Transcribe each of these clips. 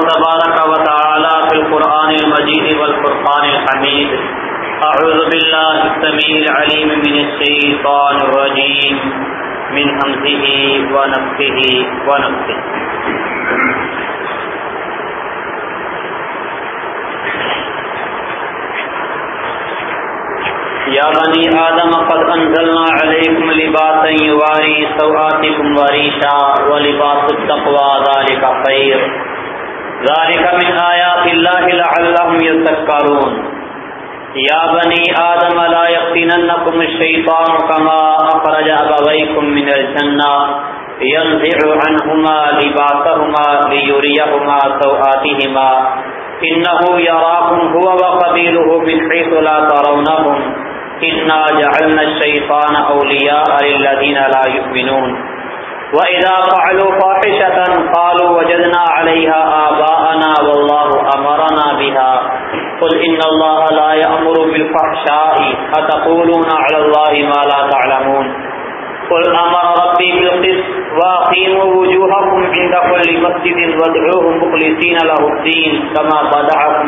تبارك وتعالى في القرآن المجيد والفرقان الحميد أعوذ بالله السميع العليم من الشيطان الرجيم من همزه ونفسه ونفسه يا بني آدم، قد أنزلنا عليكم لباسا يواري سوآتكم وريشا ولباس التقوى ذلك خير ذلك من آيات الله لعلهم يذكرون. يا بني آدم لا يفتننكم الشيطان كما أخرج أبويكم من الجنة ينزع عنهما لباسهما ليريهما سوآتهما. إنه يراكم هو وقبيله من حيث لا ترونهم. إنا جعلنا الشيطان أولياء للذين لا يؤمنون. وإذا فعلوا فاحشة قالوا وجدنا عليها آباءنا والله أمرنا بها قل إن الله لا يأمر بالفحشاء أتقولون على الله ما لا تعلمون قل أمر ربي بالقسط وأقيموا وجوهكم عند كل مسجد وادعوه مخلصين له الدين كما بدعكم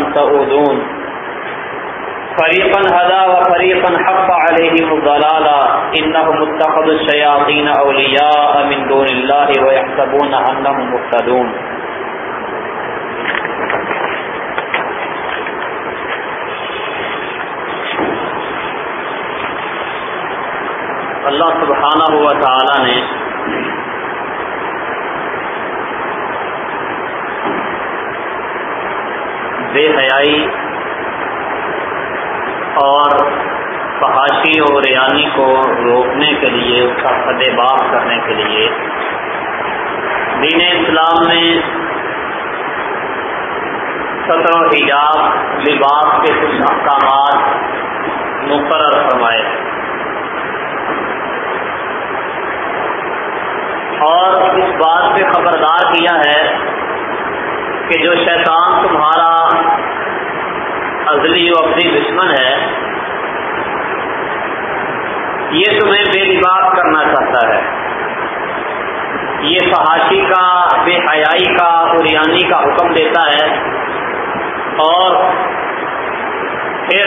تؤذون فریقا هدا وفریقا حق عليهم الضلالا انهم اتخذوا الشياطين اولياء من دون الله ويحسبون انهم مهتدون اللہ سبحانہ ہوا تعالی نے بے حیائی اور فحاشی اور ریانی کو روکنے کے لیے، اس کا فد باغ کرنے کے لیے۔ دین اسلام نے سطر و حجاب، لباس کے کچھ احکامات مقرر فرمائے۔ اور اس بات پہ خبردار کیا ہے کہ جو شیطان تمہارا ازلی و اپنی دشمن ہے، یہ تمہیں بے لباس کرنا چاہتا ہے۔ یہ فحاشی کا، بے حیائی کا اریانی کا حکم دیتا ہے۔ اور پھر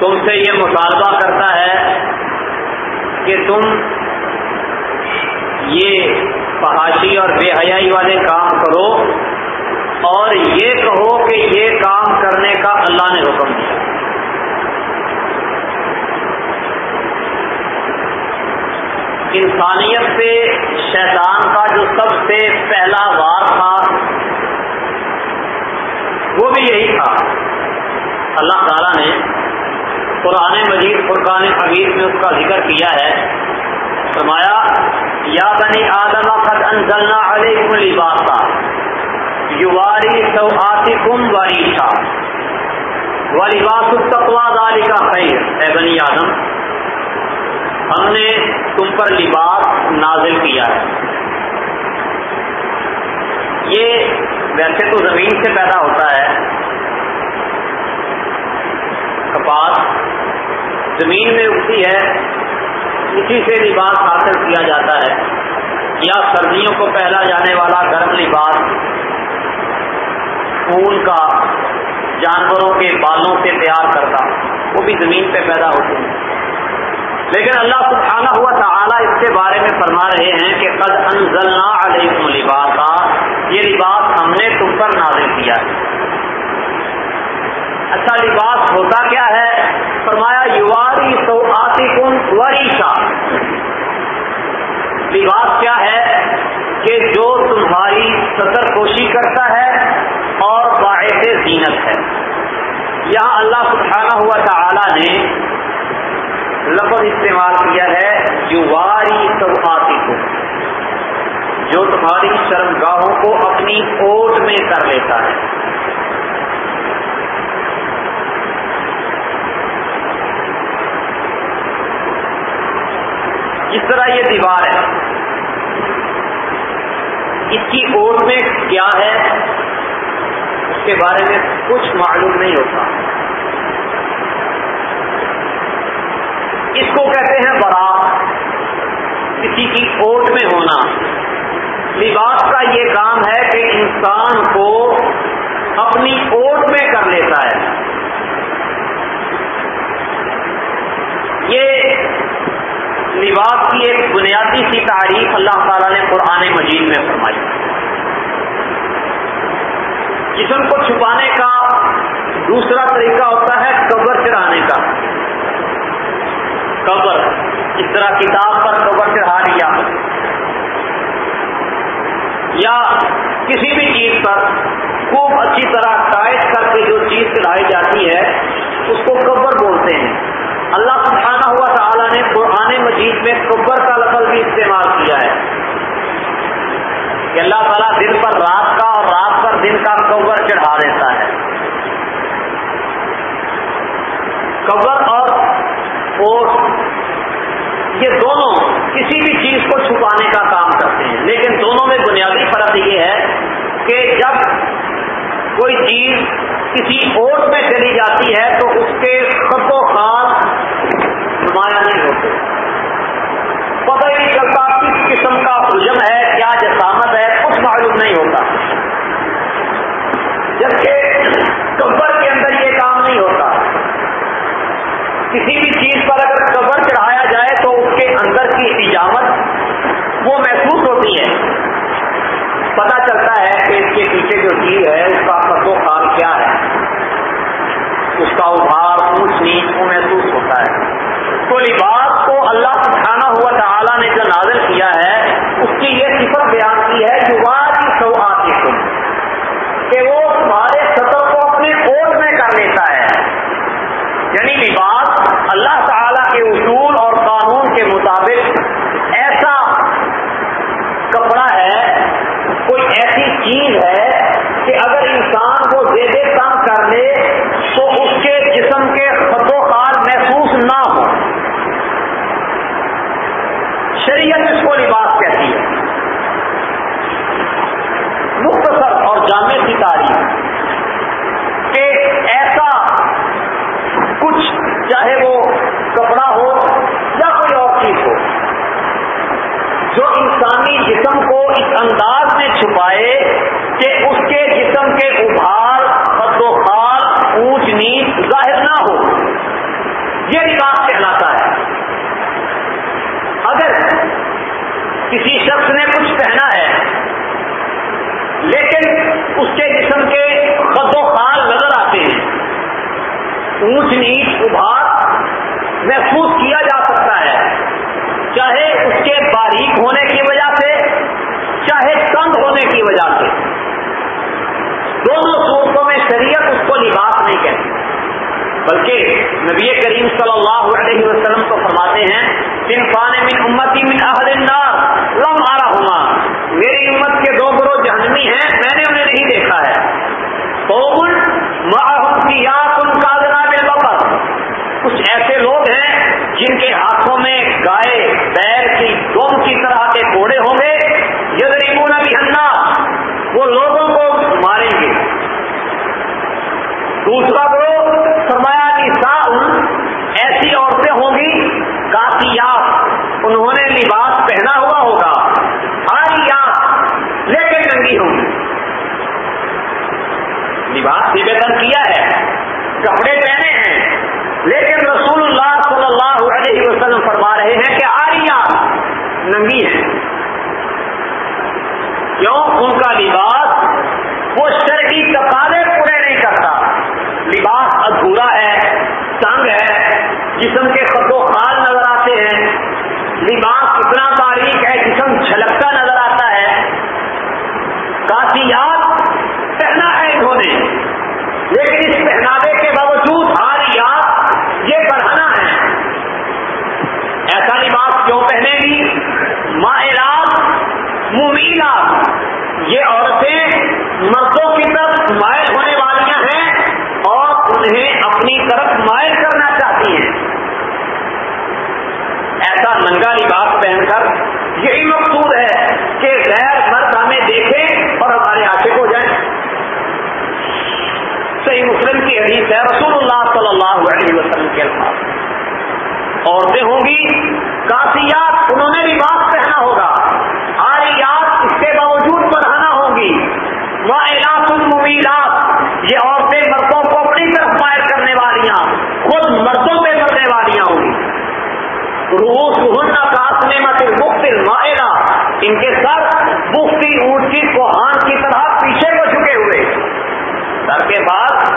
تم سے یہ مطالبہ کرتا ہے کہ تم یہ فحاشی اور بے حیائی والے کام کرو۔ اور یہ کہو کہ یہ کام کرنے کا اللہ نے حکم دیا۔ انسانیت سے شیطان کا جو سب سے پہلا وار تھا، وہ بھی یہی تھا۔ اللہ تعالیٰ نے قرآن مجید، فرقان حبیب میں اس کا ذکر کیا ہے۔ فرمایا، یا بنی آدم، قد انزلنا علیکم لباسا۔ یواری سو آتی کم واریشا والی التقوا داری کا خیر. اے بنی آدم، ہم نے تم پر لباس نازل کیا ہے۔ یہ ویسے تو زمین سے پیدا ہوتا ہے۔ کپاس زمین میں اگتی ہے، اسی سے لباس حاصل کیا جاتا ہے۔ یا سردیوں کو پہلا جانے والا گرم لباس خون کا جانوروں کے بالوں سے تیار کرتا وہ بھی زمین پہ پیدا ہوتے ہیں۔ لیکن اللہ سبحانہ ہوا تعالیٰ اس کے بارے میں فرما رہے ہیں کہ قد انزلنا علیکم لباسا، یہ لباس ہم نے تم پر نازل کیا ہے۔ اچھا لباس ہوتا کیا ہے؟ فرمایا، یواری سو آتی کن وریشا۔ لباس کیا ہے کہ جو تمہاری سطر کوشی کرتا ہے زینت ہے۔ یہاں اللہ سبحانہ ہوا تعالی نے لفظ استعمال کیا ہے جو واری سوخاتی کو۔ جو تمہاری شرمگاہوں کو اپنی اوٹ میں کر لیتا ہے۔ جس طرح یہ دیوار ہے۔ اس کی اوٹ میں کیا ہے؟ اس کے بارے میں کچھ معلوم نہیں ہوتا۔ اس کو کہتے ہیں برات کسی کی کوٹ میں ہونا۔ لباس کا یہ کام ہے کہ انسان کو اپنی کوٹ میں کر لیتا ہے۔ یہ لباس کی ایک بنیادی سی تعریف اللہ تعالیٰ نے قرآن مجید میں فرمائی۔ ہے جسم کو چھپانے کا دوسرا طریقہ ہوتا ہے قبر چڑھانے کا۔ قبر، اس طرح کتاب پر قبر چڑھا لیا۔ یا کسی بھی چیز پر خوب اچھی طرح ٹائٹ کر کے جو چیز چڑھائی جاتی ہے، اس کو قبر بولتے ہیں۔ اللہ سبحانہ ہوا تعالیٰ نے قرآن مجید میں قبر کا لفظ بھی استعمال کیا ہے۔ کہ اللہ تعالیٰ دن پر رات کا اور رات دن کا قبر چڑھا دیتا ہے۔ قبر اور یہ دونوں کسی بھی چیز کو چھپانے کا کام کرتے ہیں۔ لیکن دونوں میں بنیادی فرق یہ ہے کہ جب کوئی چیز کسی اوٹ میں چلی جاتی ہے تو اس کے خط و خاص نمایاں نہیں ہوتے۔ پتہ ہی نہیں چلتا کس قسم کا حجم ہے کیا جسامت ہے کچھ معلوم نہیں ہوتا جبکہ کبر کے اندر یہ کام نہیں ہوتا۔ کسی بھی چیز پر اگر قبر چڑھایا جائے تو اس کے اندر کی حجامت وہ محسوس ہوتی ہے۔ پتا چلتا ہے کہ اس کے پیچھے جو چیز ہے، اس کا و خال کیا ہے۔ اس کا ابھار اونچ نیچ وہ محسوس ہوتا ہے۔ تو لباس کو اللہ سکھانا ہوا تعالیٰ نے جو نازل کیا ہے، اس کی یہ صفت بیان کی ہے کہ وہ سو آتی کہ وہ تمہارے سطح کو اپنے کوٹ میں کر لیتا ہے۔ یعنی لباس اللہ تعالی کے اصول اور قانون کے مطابق ایسا کپڑا ہے، کوئی ایسی چیز ہے کہ اگر انسان کو زیب کام کر لے تو اس کے جسم کے خط و خال محسوس نہ ہو شریعت اس کو لباس کہتی ہے مختصر اور جامع سی تاریخ کہ ایسا کچھ چاہے وہ کپڑا ہو یا کوئی اور چیز ہو جو انسانی جسم کو اس انداز میں چھپائے کہ اس کے جسم کے ابھار خد و خال اونچ نیچ ظاہر نہ ہو یہ لباس کہلاتا ہے اگر کسی شخص نے کچھ پہنا ہے لیکن اس کے جسم کے خد و خال نظر آتے ہیں اونچ نیچ ابھار محفوظ کیا جا سکتا ہے چاہے اس کے باریک ہونے کی وجہ سے چاہے تنگ ہونے کی وجہ سے دونوں صورتوں میں شریعت اس کو لباس نہیں کہتی بلکہ نبی کریم صلی اللہ علیہ وسلم کو فرماتے ہیں، من امتی من اہل النار، لم آ رہا میری امت کے دو گروہ جہنمی ہیں، میں نے انہیں نہیں دیکھا ہے۔ کچھ ایسے لوگ ہیں جن کے ہاتھوں میں گائے پیر کی دوم کی طرح کے کوڑے ہوں گے۔ یدریبون بھی ہننا وہ لوگوں کو ماریں گے۔ دوسرا گروہ ایسی عورتیں ہوں گی؟ کافی انہوں نے لباس پہنا ہوا ہوگا۔ ہاری یاد لیکن ننگی ہوگی لباس بھی بےتن کیا ہے۔ کپڑے پہنے ہیں۔ لیکن رسول اللہ صلی اللہ علیہ وسلم فرما رہے ہیں کہ آریا ننگی ہے کیوں؟ ان کا لباس وہ شرعی تقاضے پورے نہیں کرتا لباس ادھورا ہے تنگ ہے جسم کے خط و خال نظر آتے ہیں۔ لباس کتنا باریک ہے، جسم جھلکتا نظر آتا ہے۔ کافی یاد پہنا ہے انہوں نے۔ لیکن اس پہناوے کے باوجود ہر یاد یہ بڑھانا ہے ایسا لباس کیوں پہنے گی؟ مائرات ممیلات یہ عورتیں مردوں کی طرف مائل ہونے والیاں ہیں اور انہیں اپنی طرف مائل کرنا چاہتی ہیں ایسا ننگا لباس پہن کر یہی مقصود ہے کہ غیر مرد ہمیں دیکھیں اور ہمارے آنکھیں ہو جائیں۔ صحیح مسلم کی حدیث ہے رسول اللہ صلی اللہ علیہ وسلم کے الفاظ۔ عورتیں ہوں گی کافیات انہوں نے بھی بات پہنا ہوگا آریات اس کے باوجود پڑھانا ہوگی مائلات المویلات یہ عورتیں مردوں کو اپنی طرف مائر کرنے والیاں خود مردوں پہ مرنے والیاں ہوں گی روس ہن کاسنے مت مختلف مائرہ ان کے سر مفتی اونٹ کی کوہان کی طرح پیچھے کو جھکے ہوئے۔ سر کے بعد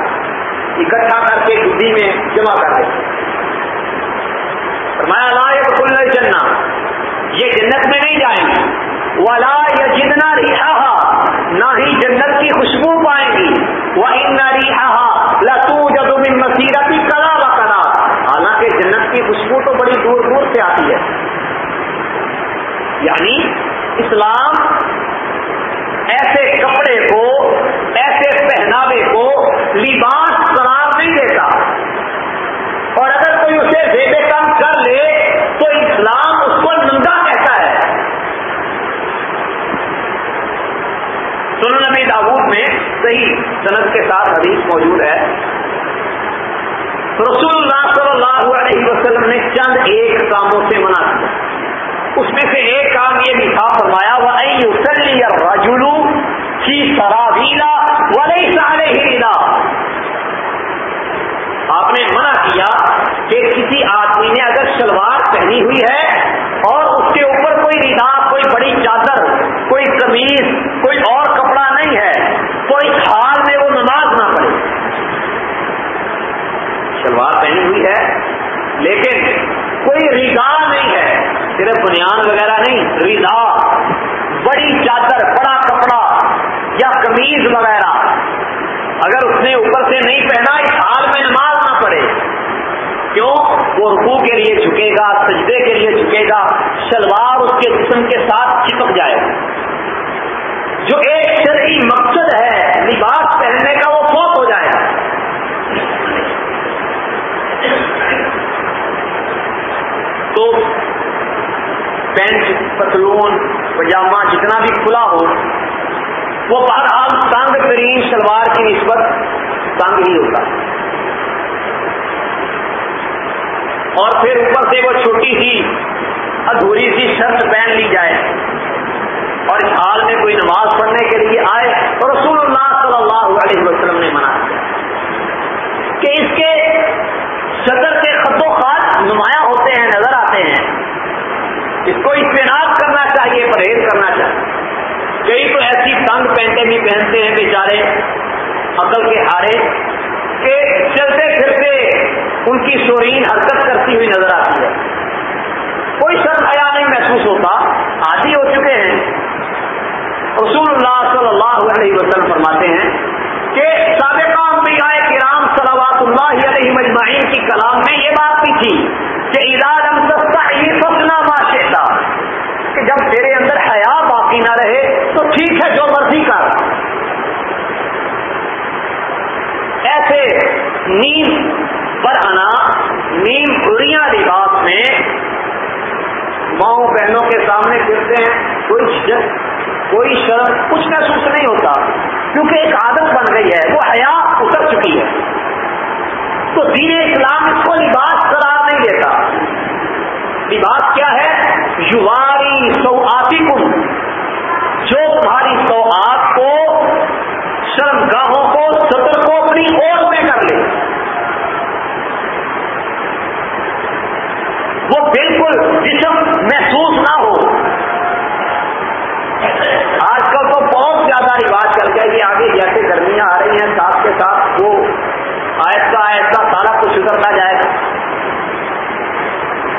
اکٹھا کر کے گدی میں جمع کر دیں فرمایا، لا کھل جنا یہ جنت میں نہیں جائیں گے ولا یا جتنا ریحا نہ ہی جنت کی خوشبو پائیں گی۔ وہ ان ریحا لتو جب مسیرتی کلا بکلا حالانکہ جنت کی خوشبو تو بڑی دور دور سے آتی ہے۔ یعنی اسلام ایسے کپڑے کو، ایسے پہناوے کو لباس قرار نہیں دیتا۔ اور اگر کوئی اسے بے بے کام کر لے تو اسلام اس کو ننگا کہتا ہے۔ سن نبی داود میں صحیح صنعت کے ساتھ حدیث موجود ہے۔ رسول اللہ علیہ وسلم نے چند ایک کاموں سے منع کیا۔ اس میں سے ایک کام یہ بھی تھا فرمایا وہ رجولو کی سراویلا ولی سارے ہی آپ نے منع کیا کہ کسی آدمی نے اگر شلوار پہنی ہوئی ہے اور اس کے اوپر کوئی ردا کوئی بڑی چادر، کوئی قمیض، کوئی اور کپڑا نہیں ہے تو اس حال میں وہ نماز نہ پڑے شلوار پہنی ہوئی ہے لیکن کوئی ردا نہیں ہے، صرف بنیاد وغیرہ نہیں، رضا، بڑی چادر، بڑا کپڑا یا قمیض وغیرہ۔ اگر اس نے اوپر سے نہیں پہنا، اس حال میں نماز نہ پڑے کیوں؟ وہ رکو کے لیے جھکے گا، سجدے کے لیے جھکے گا، شلوار اس کے جسم کے ساتھ چپک جائے۔ گا جو ایک شرعی مقصد ہے لباس پہننے کا وہ فوت ہو جائے گا تو پینٹ پتلون پجامہ جتنا بھی کھلا ہو، وہ بہرحال تنگ ترین شلوار کی نسبت تنگ ہی ہوتا اور پھر اوپر سے وہ چھوٹی سی، ادھوری سی شرط پہن لی جائے۔ اور اس حال میں کوئی نماز پڑھنے کے لیے آئے تو رسول اللہ صلی اللہ علیہ وسلم نے منع کیا کہ اس کے صدر کے خط خط نمایاں ہوتے ہیں نظر آتے ہیں اس کو اطمینان کرنا چاہیے، پرہیز کرنا چاہیے۔ کئی تو ایسی تنگ پینٹیں بھی پہنتے ہیں بیچارے، عقل کے ہارے، کہ چلتے پھرتے ان کی شورین حرکت کرتی ہوئی نظر آتی ہے۔ کوئی شرم حیا نہیں محسوس ہوتا، عادی ہو چکے ہیں۔ رسول اللہ صلی اللہ علیہ وسلم فرماتے ہیں کہ سابقہ انبیاء کرام صلوات اللہ علیہ مجمعین کی کلام میں یہ بات بھی تھی کہ یہ سپنا معاشیتا کہ جب تیرے اندر حیا باقی نہ رہے تو ٹھیک ہے جو مرضی کر ایسے نیم پر آنا نیم اڑیاں لباس میں کے سامنے گرتے ہیں، کوئی کوئی شرم کچھ محسوس نہیں ہوتا، کیونکہ ایک عادت بن گئی ہے، وہ حیا اتر چکی ہے۔ تو دین اسلام اس کو لباس قرار نہیں دیتا۔ لباس کیا ہے؟ یواری سو آتی کم جو تمہاری سو کو شرم گاہوں کو سطر کو اپنی اور میں کر لے۔ وہ بالکل جسم محسوس نہ ہو۔ آج کل تو بہت زیادہ رواج کر گیا کہ آگے جیسے گرمیاں آ رہی ہیں ساتھ کے ساتھ وہ آہستہ آہستہ سارا کچھ اترتا جائے۔ گا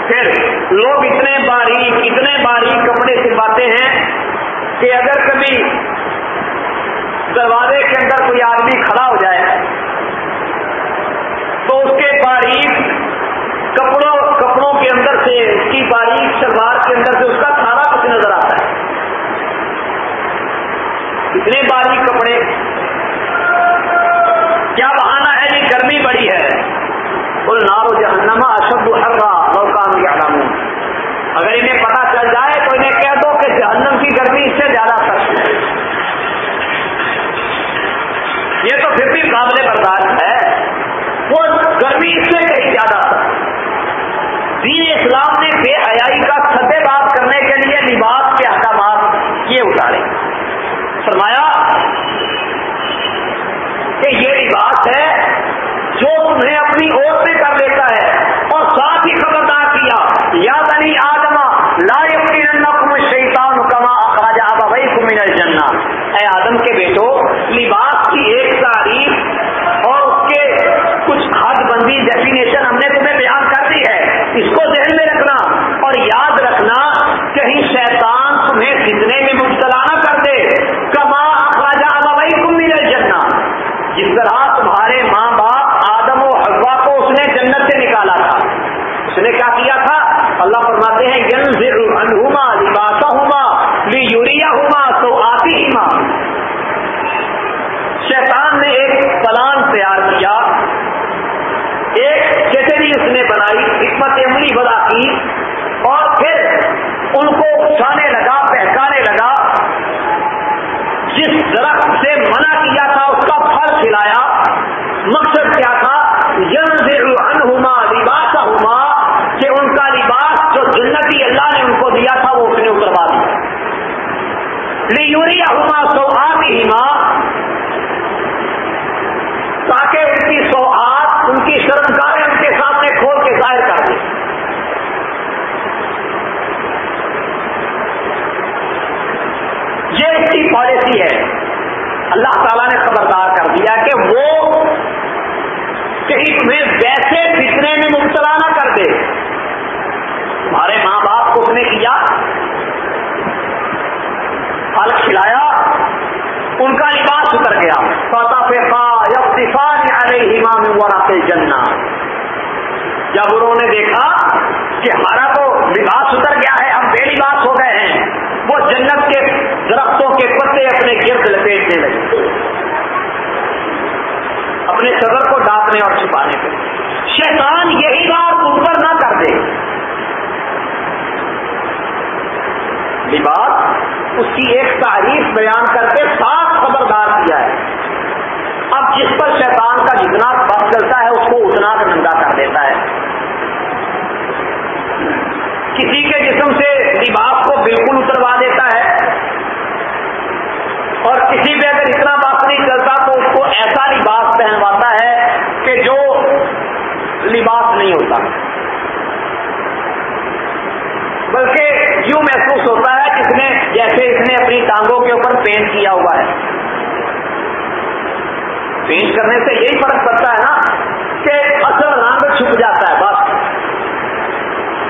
پھر لوگ اتنے باریک اتنے باریک کپڑے سلواتے ہیں کہ اگر کبھی دروازے کے اندر کوئی آدمی کھڑا ہو جائے تو اس کے باریک کپڑوں کپڑوں اندر سے اس کی باریک شلوار کے اندر سے اس کا سارا کچھ نظر آتا ہے۔ اتنے باریک کپڑے۔ کیا بہانا ہے جی گرمی بڑی ہے۔ بول نارو جہنما اشد حرا موقع علام اگر انہیں پتا چل جائے تو انہیں کہہ دو کہ جہنم کی گرمی اس سے زیادہ سخت ہے۔ یہ تو پھر بھی قابل برداشت ہے۔ وہ گرمی اس سے کہیں زیادہ سخت دین اسلام نے بے حیائی کا خطے بات کرنے کے لیے لباس کے احکامات یہ اتارے۔ فرمایا کہ یہ لباس ہے جو تمہیں اپنی اور سے کر لیتا ہے اور ساتھ ہی خبردار کیا یا بنی آدما لا یقین شیطان کما آدم کے بیٹو لباس کی ایک تعریف اور اس کے کچھ حد بندی ڈیفینیشن ہم نے تمہیں بیان کر دی ہے اس کو ذہن میں رکھنا اور یاد رکھنا کہیں شیطان تمہیں فتنے میں مبتلا نہ کر دے کما خواجہ ابئی تم ملے جننا جس طرح تمہارے ماں باپ آدم و حوا کو اس نے جنت سے نکالا تھا اس نے کیا کیا تھا اللہ فرماتے ہیں ین انہما لباسا ہوما لی یوریا ہوما تو آتی ہی ماں شیطان نے ایک پلان تیار کیا ایک چٹری اس نے بنائی حکمت عملی بنا کی اور پھر ان کو اٹھانے لگا پہکانے لگا جس درخت سے منع کیا تھا اس کا پھل کھلایا مقصد کیا تھا انہما لباس ہوما کہ ان کا لباس جو جنتی اللہ نے ان کو دیا تھا وہ اس نے اتروا دیا لیوریا سو آتی ماں تاکہ ان کی سوہات ان کی شرمگاہیں ان کے سامنے کھول کے ظاہر کر دیں۔ یہ اس کی پالیسی ہے۔ اللہ تعالیٰ نے خبردار کر دیا کہ وہ کہیں تمہیں ویسے فکرے میں مبتلا نہ کر دے۔ تمہارے ماں باپ کو اس نے کیا؟ پھل کھلایا، ان کا لباس اتر گیا۔ جنا جب انہوں نے دیکھا کہ ہمارا تو لباس اتر گیا ہے، ہم بے لباس ہو گئے ہیں، وہ جنت کے درختوں کے پتے اپنے گرد لپیٹنے لگے۔ اپنے صدر کو ڈانپنے اور چھپانے پہ۔ شیطان یہی بات اوپر نہ کر دے۔ لباس اس کی ایک تعریف بیان کر کے صاف خبردار کیا ہے۔ اب جس پر شیطان کا جتنا وقت چلتا ہے، اس کو اتنا ننگا کر دیتا ہے۔ کسی کے جسم سے لباس کو بالکل اتروا دیتا ہے اور کسی پہ اگر اتنا وقت نہیں چلتا تو اس کو ایسا لباس پہنواتا ہے کہ جو لباس نہیں ہوتا۔ بلکہ یوں محسوس ہوتا ہے نے جیسے اس نے اپنی ٹانگوں کے اوپر پینٹ کیا ہوا ہے۔ پینٹ کرنے سے یہی فرق پڑتا ہے نا کہ اصل رنگ چھپ جاتا ہے، بس۔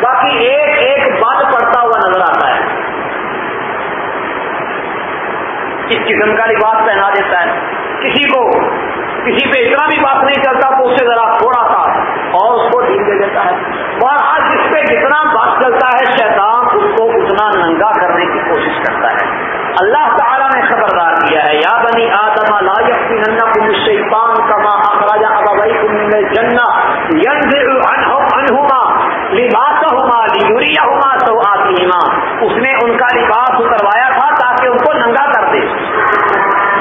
باقی ایک ایک بد پڑتا ہوا نظر آتا ہے۔ اس قسم کا لباس پہنا دیتا ہے۔ کسی کو، کسی پہ اتنا بھی بات نہیں چلتا تو اسے ذرا تھوڑا سا اور اس کو ڈھیل دے دیتا ہے۔ اور آج جس پہ جتنا بات چلتا ہے شیطان ننگا کرنے کی کوشش کرتا ہے۔ اللہ تعالیٰ نے خبردار کیا ہے، یا بنی آدم، لا ننا شیطان کما اخراجا ابائی کم جنا انہما لباس ہوما لیوریا ہوما تو آتی اس نے ان کا لباس اتروایا تھا تاکہ ان کو ننگا کر دے۔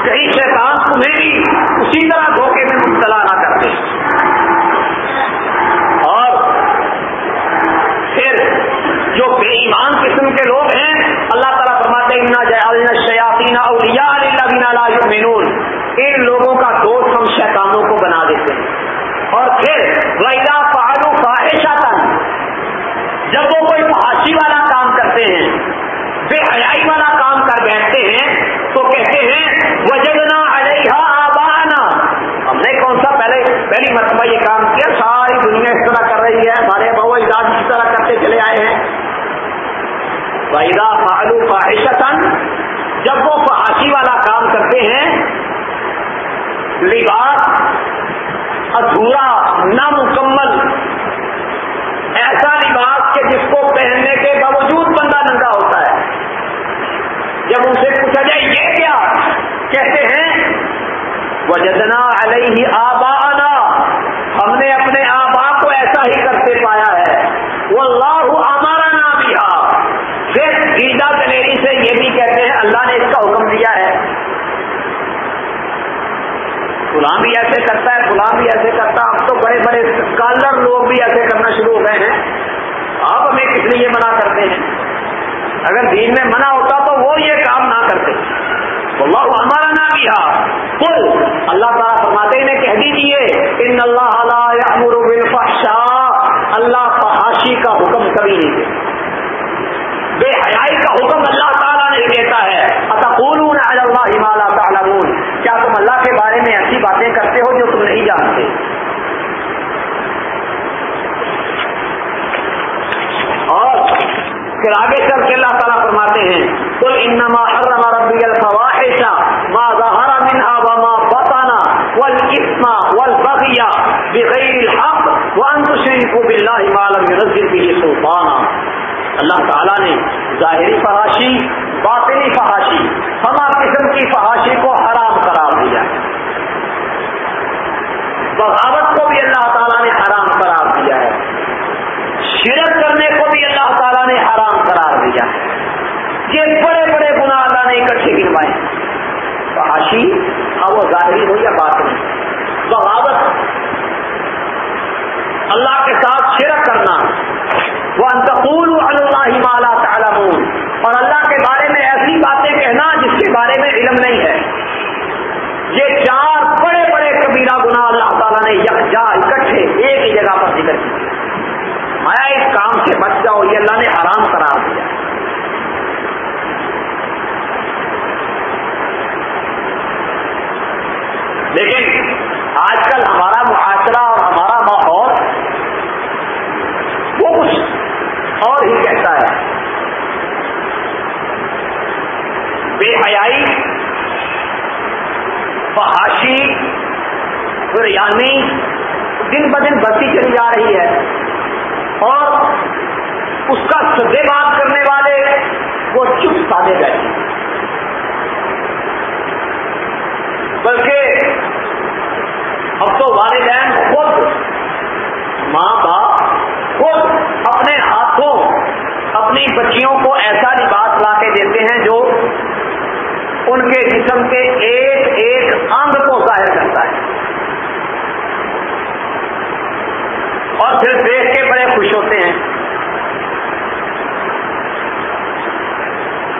کہیں شیطان تمہیں بھی اسی طرح دھوکے میں مبتلا نہ کرتے اور پھر جو بے ایمان قسم کے لوگ ہیں، اللہ تعالیٰ فرماتے ہیں شیاطین اولیاء للذین لا یؤمنون ان لوگوں کا دوست ہم شیطانوں کو بنا دیتے ہیں۔ اور پھر ویدا پہاڑوں فاحشہ جب وہ کوئی فحاشی والا کام کرتے ہیں، بے حیائی والا کام کر بیٹھتے ہیں، تو کہتے ہیں، وجدنا علیہ آبانا ہم نے کون سا پہلے پہلی مرتبہ یہ کام کیا ساری دنیا اس طرح کر رہی ہے ہمارے بہو اجاز اس طرح کرتے چلے آئے ہیں ویدا فعلو فاحشتن جب وہ فحاشی والا کام کرتے ہیں، لباس ادھورا، نامکمل، ایسا لباس کہ جس کو پہننے کے باوجود بندہ ننگا ہوتا ہے۔ جب ان سے پوچھا جائے، یہ کیا؟ کہتے ہیں وہ علیہ آبا ہم نے اپنے آبا کو ایسا ہی کرتے پایا ہے۔ وہ اللہ ہمارا گیزا دلیری سے یہ بھی کہتے ہیں اللہ نے اس کا حکم دیا ہے۔ غلام بھی ایسے کرتا ہے غلام بھی ایسے کرتا اب تو بڑے بڑے اسکالر لوگ بھی ایسے کرنا شروع ہو گئے ہیں۔ آپ ہمیں کس لیے منع کرتے ہیں؟ اگر دین میں منع ہوتا تو وہ یہ کام نہ کرتے۔ اللہ ہمارا نام کیا کل اللہ تعالیٰ فرماتے انہیں کہہ دیجیے ان اللہ امر بالفحشاء۔ اللہ فحاشی کا حکم کبھی نہیں دے بے حیائی کا حکم اللہ تعالیٰ نہیں دیتا ہے۔ اتقولون اللہ ما لا کیا تم اللہ کے بارے میں ایسی باتیں کرتے ہو جو تم نہیں جانتے؟ اور پھر آگے چل کے اللہ تعالیٰ فرماتے ہیں، قل انما حرم ربی الفواحش ما ظہر منها وما بطن والاسم والبغی بغیر الحق وان تشركوا بالله ما لم ينزل به سلطانا۔ اللہ تعالیٰ نے ظاہری فحاشی، باطنی فحاشی ہما قسم کی فحاشی کو حرام قرار دیا ہے۔ بغاوت کو بھی اللہ تعالیٰ نے حرام قرار دیا ہے۔ شرک کرنے کو بھی اللہ تعالیٰ نے حرام قرار دیا ہے۔ یہ بڑے بڑے گناہ اللہ نے اکٹھے گروائے فحاشی ہاں وہ ظاہری ہو یا باطنی؟ بغاوت۔ اللہ کے ساتھ شرک کرنا وہ انتقول اللہ مالا تعلمون اور اللہ کے بارے میں ایسی باتیں کہنا جس کے بارے میں علم نہیں ہے۔ یہ چار بڑے بڑے کبیرہ گناہ اللہ تعالیٰ نے یکجا اکٹھے ایک ہی جگہ پر ذکر کیا آیا اس کام سے بچ جاؤ یہ اللہ نے حرام قرار دیا۔ لیکن آج کل ہمارا معاشرہ اور ہمارا ماحول وہ کچھ اور ہی کہتا ہے۔ بے حیائی فحاشی بریانی دن ب دن بڑھتی چلی جا رہی ہے۔ اور اس کا سدے بات کرنے والے وہ چپ سادے بیٹھے۔ بلکہ اب تو والدین خود ماں باپ خود اپنے ہاتھوں اپنی بچیوں کو ایسا لباس لا کے دیتے ہیں جو ان کے جسم کے ایک انگ کو ظاہر کرتا ہے اور پھر دیکھ کے بڑے خوش ہوتے ہیں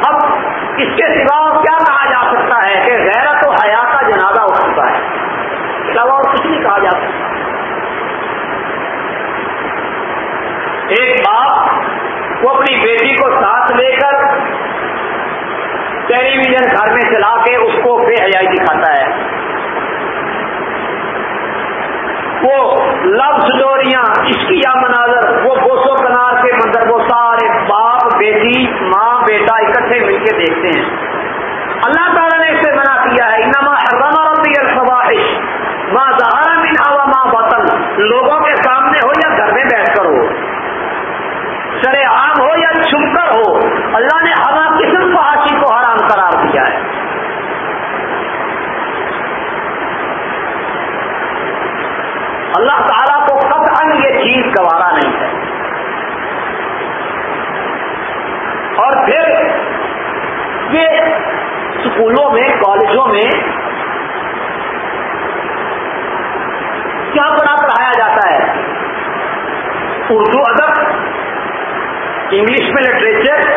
اب اس کے سوا کیا کہا جا سکتا ہے کہ غیرت و حیا کا جنازہ ہو چکا ہے؟ اس کے علاوہ اور کچھ نہیں کہا جا سکتا۔ ایک باپ وہ اپنی بیٹی کو ساتھ لے کر ٹیلی ویژن گھر میں چلا کے اس کو بے حیائی دکھاتا ہے۔ وہ لفظ ڈوریاں، عشقیہ مناظر، وہ بوسو کنار کے منظر وہ سارے باپ بیٹی ماں بیٹا اکٹھے مل کے دیکھتے ہیں۔ اللہ تعالیٰ نے اسے منع کیا ہے، انما حرم ربی الفواحش ماں زہرا من ہوا ماں بطن۔ لوگوں کے سامنے ہو یا گھر میں بیٹھ کر ہو، سرے عام ہو یا چھپ کر ہو، اللہ نے ہوا قسم فحاشی کو حرام قرار دیا ہے۔ اللہ تعالیٰ کو قطعا یہ چیز گوارا نہیں ہے اور پھر یہ اسکولوں میں، کالجوں میں کیا بڑا پڑھایا جاتا ہے؟ اردو ادب، انگلش میں لٹریچر،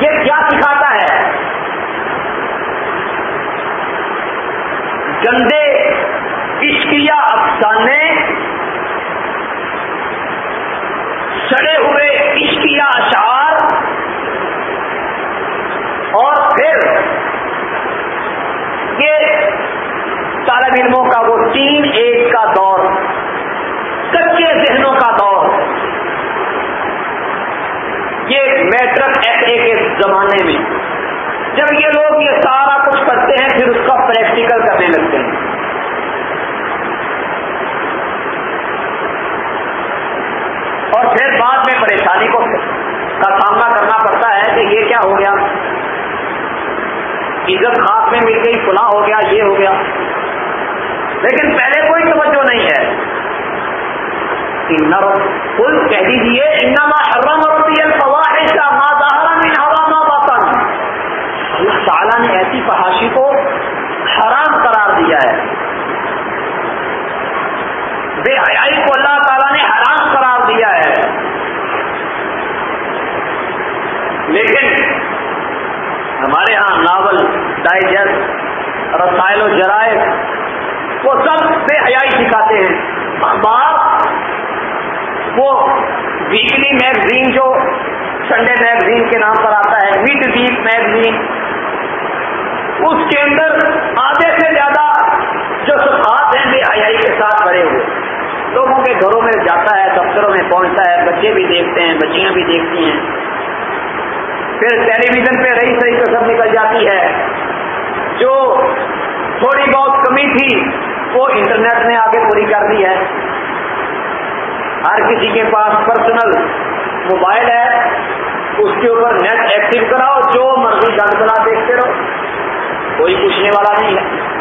یہ کیا سکھاتا ہے؟ گندے، عشقیہ افسانے، سڑے ہوئے عشقیہ اشعار، اور پھر یہ طالب علموں کا وہ تین ایک کا دور، کچے ذہنوں کا دور۔ یہ میٹرک ایف اے کے زمانے میں، جب یہ لوگ یہ سارا کچھ کرتے ہیں، پھر اس کا پریکٹیکل کرنے لگتے ہیں۔ اور پھر بعد میں پریشانی کو کا سامنا کرنا پڑتا ہے کہ یہ کیا ہو گیا۔ عزت خاص میں مل گئی، فلاں ہو گیا، یہ ہو گیا۔ لیکن پہلے کوئی توجہ نہیں ہے۔ کل کہہ دیجیے انما حرم ربی الفواحش کا ما ظاہر من ہوا باطن اللہ تعالیٰ نے ایسی فحاشی کو حرام قرار دیا ہے۔ بے حیائی کو اللہ تعالیٰ نے حرام قرار دیا ہے۔ لیکن ہمارے ہاں ناول، ڈائجسٹ، رسائل و جرائد وہ سب بے حیائی سکھاتے ہیں۔ اخبار، وہ ویکلی میگزین جو سنڈے میگزین کے نام پر آتا ہے مڈ ویک میگزین اس کے اندر آدھے سے زیادہ جو صفحات ہیں بے حیائی کے ساتھ بھرے ہوئے۔ لوگوں کے گھروں میں جاتا ہے، دفتروں میں پہنچتا ہے، بچے بھی دیکھتے ہیں، بچیاں بھی دیکھتی ہیں۔ پھر ٹیلی ویژن پہ رہی صحیح کسر نکل جاتی ہے۔ جو تھوڑی بہت کمی تھی، وہ انٹرنیٹ نے آگے پوری کر دی ہے۔ ہر کسی کے پاس پرسنل موبائل ہے، اس کے اوپر نیٹ ایکٹیو کراؤ، جو مرضی گند بنا دیکھتے رہو۔ کوئی پوچھنے والا نہیں ہے۔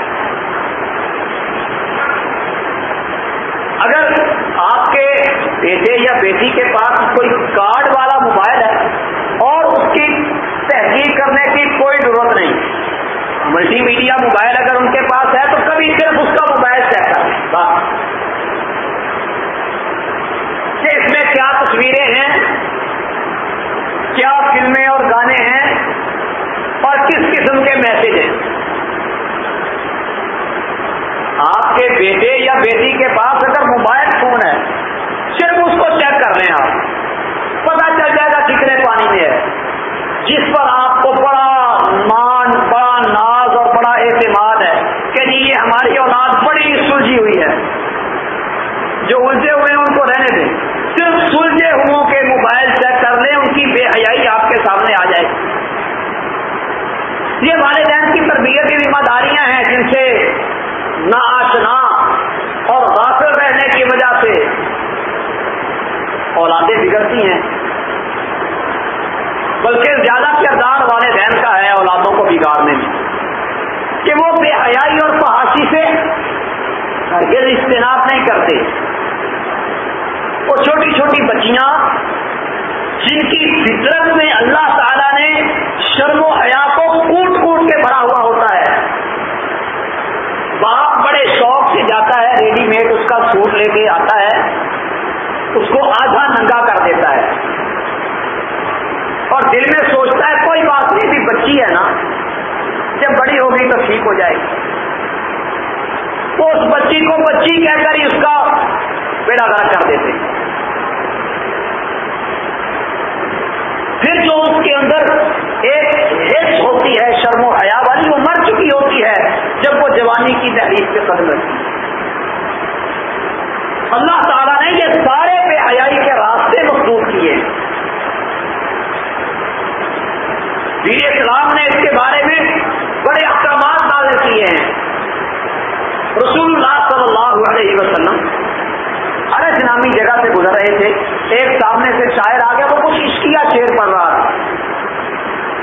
اگر آپ کے بیٹے یا بیٹی کے پاس کوئی کارڈ والا موبائل ہے اور اس کی تحقیق کرنے کی کوئی ضرورت نہیں ملٹی میڈیا موبائل اگر ان کے پاس ہے تو کبھی صرف اس کا موبائل چیک کر کہ اس میں کیا تصویریں ہیں، کیا فلمیں اور گانے ہیں، اور کس قسم کے میسج ہیں۔ آپ کے بیٹے یا بیٹی کے پاس اگر موبائل فون ہے، صرف اس کو چیک کر لیں آپ۔ پتا چل جائے گا کتنے پانی میں ہے۔ جس پر آپ کو بڑا مان بڑا ناز اور بڑا اعتماد ہے کہ جی یہ ہماری اولاد بڑی سلجھی ہوئی ہے۔ جو الجھے ہوئے ہیں ان کو رہنے دیں۔ صرف سلجھے ہوئے کے موبائل چیک کر لیں، ان کی بے حیائی آپ کے سامنے آ جائے۔ یہ والدین کی تربیت کی ذمہ داریاں ہیں جن سے نہ آشنا اور غافل رہنے کی وجہ سے اولادیں بگڑتی ہیں۔ بلکہ زیادہ کردار والے بہن کا ہے اولادوں کو بگاڑنے میں۔ کہ وہ بے حیائی اور فحاشی سے ہرگز اجتناب نہیں کرتے۔ وہ چھوٹی چھوٹی بچیاں جن کی فطرت میں اللہ تعالی نے شرم و حیا کو کوٹ کوٹ کے بھرا ہوا ہوتا ہے۔ باپ بڑے شوق سے جاتا ہے، ریڈی میڈ اس کا سوٹ لے کے آتا ہے، اس کو آدھا ننگا کر دیتا ہے۔ اور دل میں سوچتا ہے، کوئی بات نہیں بھی بچی ہے نا۔ جب بڑی ہوگی تو ٹھیک ہو جائے گی۔ تو اس بچی کو بچی کہہ کر ہی اس کا بیڑا گھر کر دیتے پھر جو اس کے اندر ایک ہیس ہوتی ہے، شرم و حیا والی، وہ مر چکی ہوتی ہے جب وہ جوانی کی تحریر پہ قدم رکھتی اللہ تعالیٰ نے یہ سارے بے حیائی کے راستے مخصوص کیے۔ دین اسلام نے اس کے بارے میں بڑے احکامات نازل کیے ہیں رسول اللہ صلی اللہ علیہ وسلم ارس نامی جگہ سے گزر رہے تھے، ایک سامنے سے شاعر آ گیا، وہ کچھ عشقیہ شیر پڑ رہا تھا۔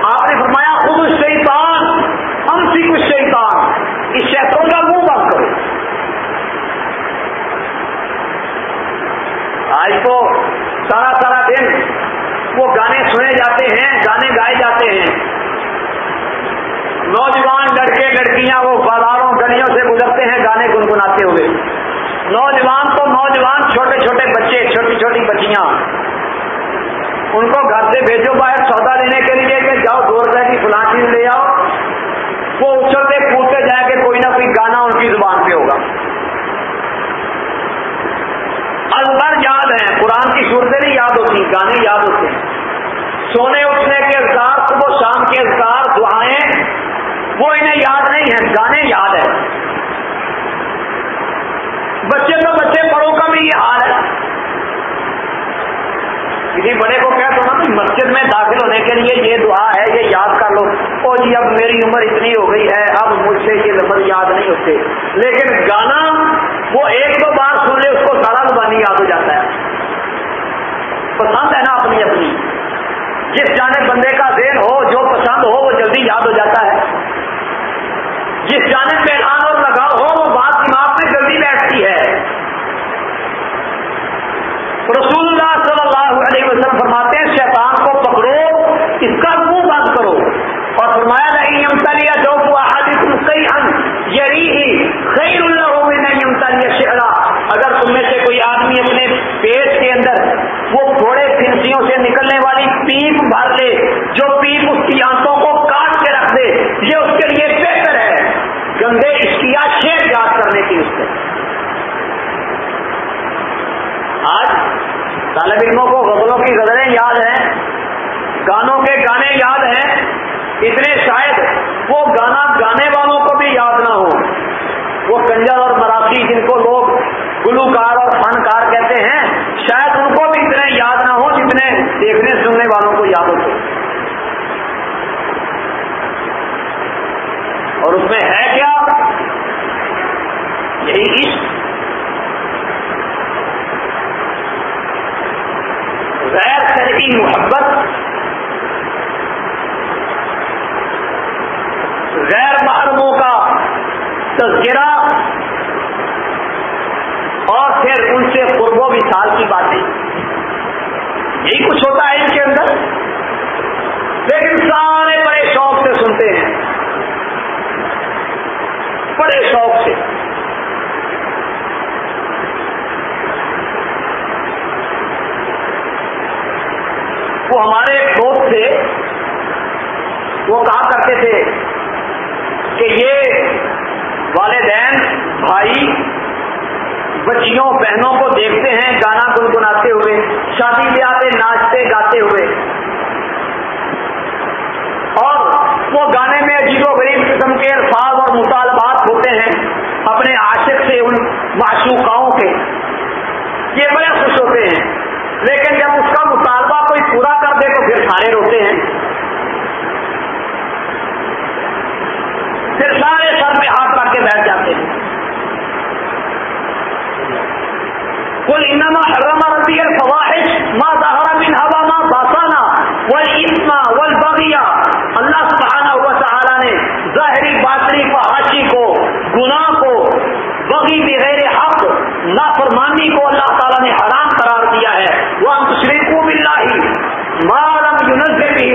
آپ نے فرمایا، خود شیطان، ہم سی کچھ شیطان۔ اس شیطوں کا منہ بند کرو۔ آج تو سارا سارا دن وہ گانے سنے جاتے ہیں، گانے گائے جاتے ہیں۔ نوجوان لڑکے، لڑکیاں وہ بازاروں گلیوں سے گزرتے ہیں گانے گنگناتے ہوئے۔ نوجوان تو نوجوان، چھوٹے چھوٹے بچے، چھوٹی چھوٹی بچیاں۔ ان کو گھر سے بھیجو باہر سودا لینے کے لیے کہ جاؤ، دو روپئے کی فلاں چیز لے آؤ۔ وہ اچھلتے پوچھتے جائیں کہ کوئی نہ کوئی گانا ان کی زبان پہ ہوگا۔ البر یاد ہیں، قرآن کی صورتیں نہیں یاد ہوتی، گانے یاد ہوتے ہیں۔ سونے اٹھنے کے اذکار صبح شام کے اذکار وہ انہیں یاد نہیں ہیں گانے یاد ہیں۔ بچے تو بچے بڑوں کا بھی یہ حال ہے۔ کسی بڑے کو کہہ دو نا مسجد میں داخل ہونے کے لیے یہ دعا ہے، یہ یاد کر لو۔ او جی اب میری عمر اتنی ہو گئی ہے، اب مجھ سے یہ لفظ یاد نہیں ہوتے۔ لیکن گانا، وہ ایک دو بار سن لے، اس کو سارا زبانی یاد ہو جاتا ہے۔ پسند ہے نا اپنی اپنی۔ جس جانے بندے کا ذہن ہو، جو پسند ہو، وہ جلدی یاد ہو جاتا ہے۔ جس جانے میدان اور لگاؤ ہو، وہ بات دماغ میں جلدی بیٹھتی ہے۔ رسول اللہ صلی اللہ علیہ وسلم فرماتے ہیں، شیطان کو پکڑو، اس کا منہ بند کرو۔ اور فرمایا نہیں امتا جو صحیح ہن ہی خیر اللہ ہو نہیں امتا لیا شہرا اگر تم میں سے کوئی آدمی اپنے پیٹ کے اندر وہ تھوڑے پھنسیوں سے نکلنے والی پیپ بھر لے بندے اشکیا چھ یاد کرنے کی اس سے آج طالب علموں کو غزلوں کی غزلیں یاد ہیں، گانوں کے گانے یاد ہیں، اتنے شاید وہ گانا گانے والوں کو بھی یاد نہ ہو وہ کنجر اور مراسی جن کو لوگ گلوکار اور فنکار کہتے ہیں، شاید ان کو بھی اتنے یاد نہ ہو جتنے دیکھنے سننے والوں کو یاد ہوتے اور اس میں ہے کیا؟ یہی عشق غیر ترقی محبت. غیر محرموں کا تذکرہ. اور پھر ان سے قرب و مثال کی باتیں. یہی کچھ ہوتا ہے ان کے اندر. لیکن سارے بڑے شوق سے سنتے ہیں. بڑے شوق ہمارے ایک دوست تھے، وہ کہا کرتے تھے کہ یہ والدین، بھائی، بچیوں، بہنوں کو دیکھتے ہیں، گانا گنگناتے ہوئے، شادی بیاہ پہ ناچتے، گاتے ہوئے۔ اور وہ گانے میں عجیب و غریب قسم کے الفاظ اور مطالبات ہوتے ہیں اپنے عاشق سے، ان معشوقاؤں کے۔ یہ بڑے خوش ہوتے ہیں، لیکن جب اس کا مطالبہ کوئی پورا کر تو پھر سارے روتے ہیں۔ پھر سارے سر میں ہاتھ رکھ کے بیٹھ جاتے ہیں۔ کل انما حرم ربی الفواحش ما ظہر من ہوا ما باسانا والاسم والبغیہ اللہ سبحانہ ہوا تعالی نے ظاہری، باطنی، فحاشی کو، گناہ کو، بغی بغیر حق، نافرمانی کو اللہ تعالیٰ نے حرام مالم یونیورسٹی